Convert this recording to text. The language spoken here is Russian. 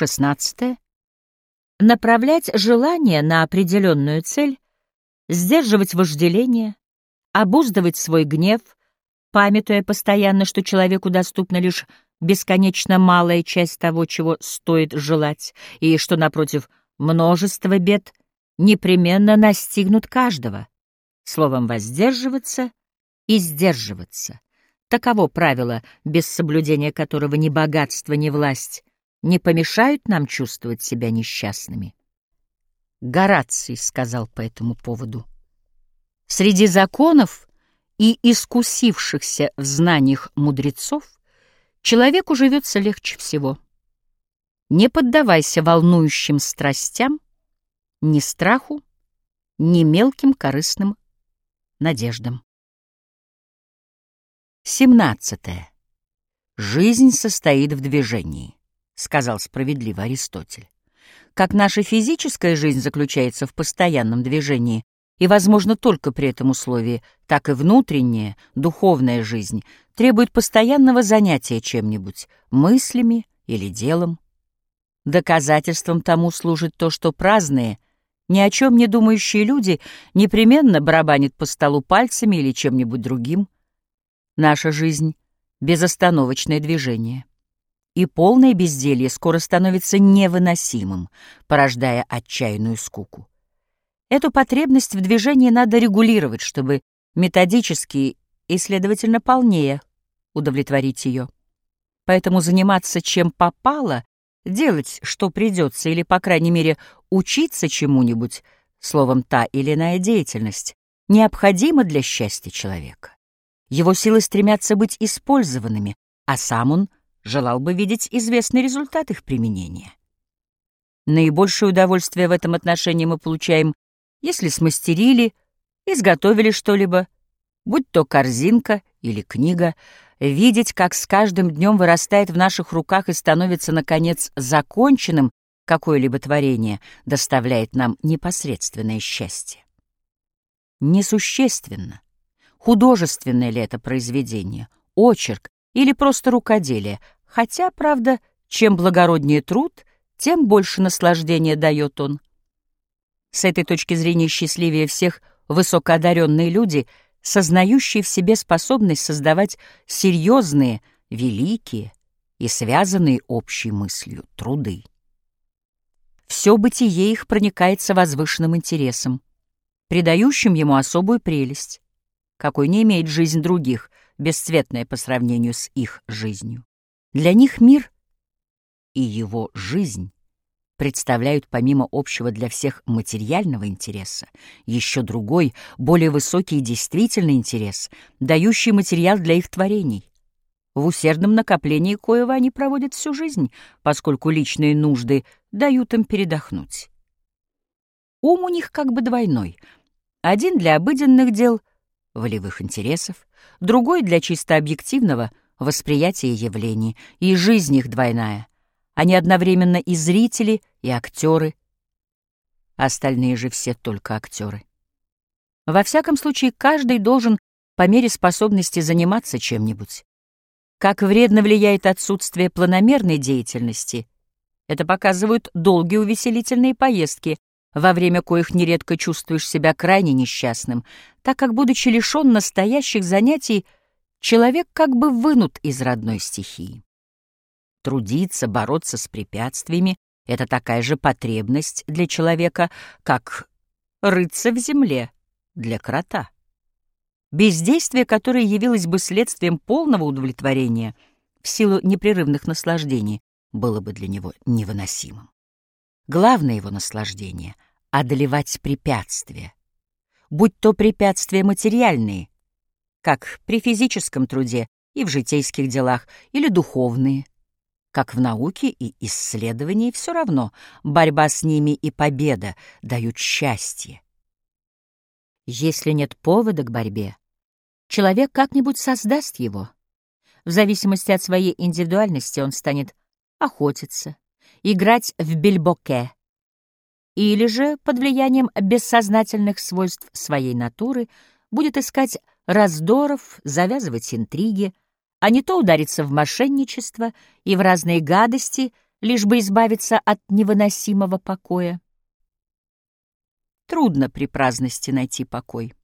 16. Направлять желание на определенную цель, сдерживать вожделение, обуздывать свой гнев, памятуя постоянно, что человеку доступна лишь бесконечно малая часть того, чего стоит желать, и что, напротив, множество бед непременно настигнут каждого. Словом, воздерживаться и сдерживаться. Таково правило, без соблюдения которого ни богатство, ни власть не помешают нам чувствовать себя несчастными. Гораций сказал по этому поводу. Среди законов и искусившихся в знаниях мудрецов человеку живется легче всего. Не поддавайся волнующим страстям, ни страху, ни мелким корыстным надеждам. 17. Жизнь состоит в движении, сказал справедливо Аристотель. Как наша физическая жизнь заключается в постоянном движении, и, возможно, только при этом условии, так и внутренняя, духовная жизнь требует постоянного занятия чем-нибудь, мыслями или делом. Доказательством тому служит то, что праздные, ни о чем не думающие люди непременно барабанят по столу пальцами или чем-нибудь другим. Наша жизнь — безостановочное движение. И полное безделье скоро становится невыносимым, порождая отчаянную скуку. Эту потребность в движении надо регулировать, чтобы методически и, следовательно, полнее удовлетворить ее. Поэтому заниматься чем попало, делать, что придется, или, по крайней мере, учиться чему-нибудь, словом, та или иная деятельность, необходима для счастья человека. Его силы стремятся быть использованными, а сам он желал бы видеть известный результат их применения. Наибольшее удовольствие в этом отношении мы получаем если смастерили, изготовили что-либо, будь то корзинка или книга, видеть, как с каждым днем вырастает в наших руках и становится, наконец, законченным какое-либо творение, доставляет нам непосредственное счастье. Несущественно, художественное ли это произведение, очерк или просто рукоделие, хотя, правда, чем благороднее труд, тем больше наслаждения дает он. С этой точки зрения счастливее всех высокоодаренные люди, сознающие в себе способность создавать серьезные, великие и связанные общей мыслью труды. Все бытие их проникается возвышенным интересом, придающим ему особую прелесть, какой не имеет жизнь других, бесцветная по сравнению с их жизнью. Для них мир и его жизнь представляют помимо общего для всех материального интереса еще другой, более высокий и действительный интерес, дающий материал для их творений. В усердном накоплении коего они проводят всю жизнь, поскольку личные нужды дают им передохнуть. Ум у них как бы двойной. Один для обыденных дел, волевых интересов, другой для чисто объективного восприятия явлений, и жизнь их двойная. Они одновременно и зрители, и актеры. Остальные же все только актеры. Во всяком случае, каждый должен по мере способности заниматься чем-нибудь. Как вредно влияет отсутствие планомерной деятельности, это показывают долгие увеселительные поездки, во время коих нередко чувствуешь себя крайне несчастным, так как, будучи лишен настоящих занятий, человек как бы вынут из родной стихии. Трудиться, бороться с препятствиями — это такая же потребность для человека, как рыться в земле для крота. Бездействие, которое явилось бы следствием полного удовлетворения в силу непрерывных наслаждений, было бы для него невыносимым. Главное его наслаждение — одолевать препятствия, будь то препятствия материальные, как при физическом труде и в житейских делах, или духовные, как в науке и исследовании, все равно борьба с ними и победа дают счастье. Если нет повода к борьбе, человек как-нибудь создаст его. В зависимости от своей индивидуальности он станет охотиться, играть в бельбоке, или же под влиянием бессознательных свойств своей натуры будет искать раздоров, завязывать интриги, а не то удариться в мошенничество и в разные гадости, лишь бы избавиться от невыносимого покоя. Трудно при праздности найти покой.